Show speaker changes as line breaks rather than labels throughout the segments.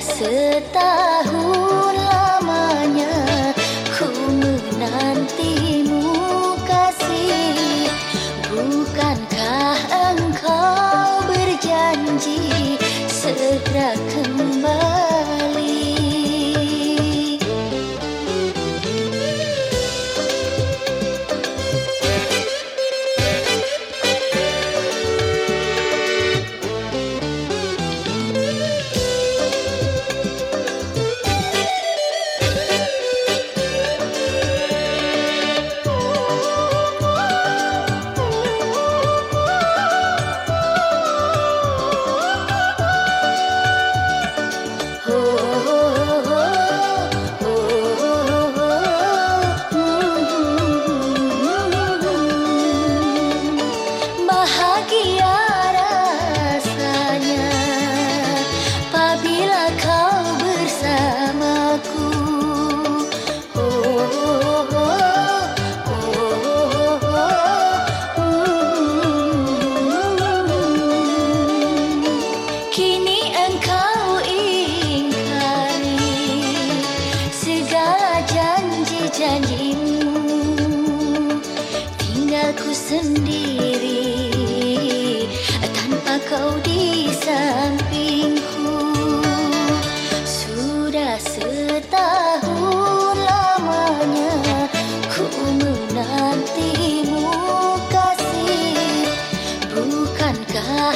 setahun aku sendiri tanpa kau di sampingku. Sudah setahun lamanya ku menantimu kasih. Bukankah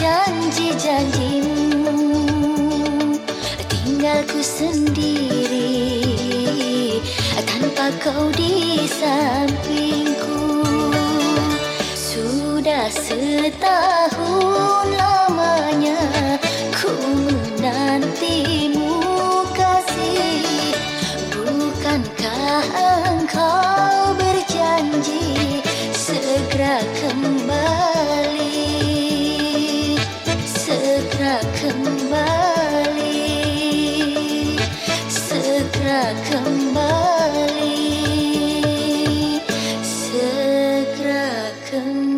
janji-janjimu. Tinggalku sendiri Kau di sampingku. Sudah setahun lamanya Ku menantimu kasih. Bukankah engkau berjanji Segera kembali? Kembali. Segera kembali tonight.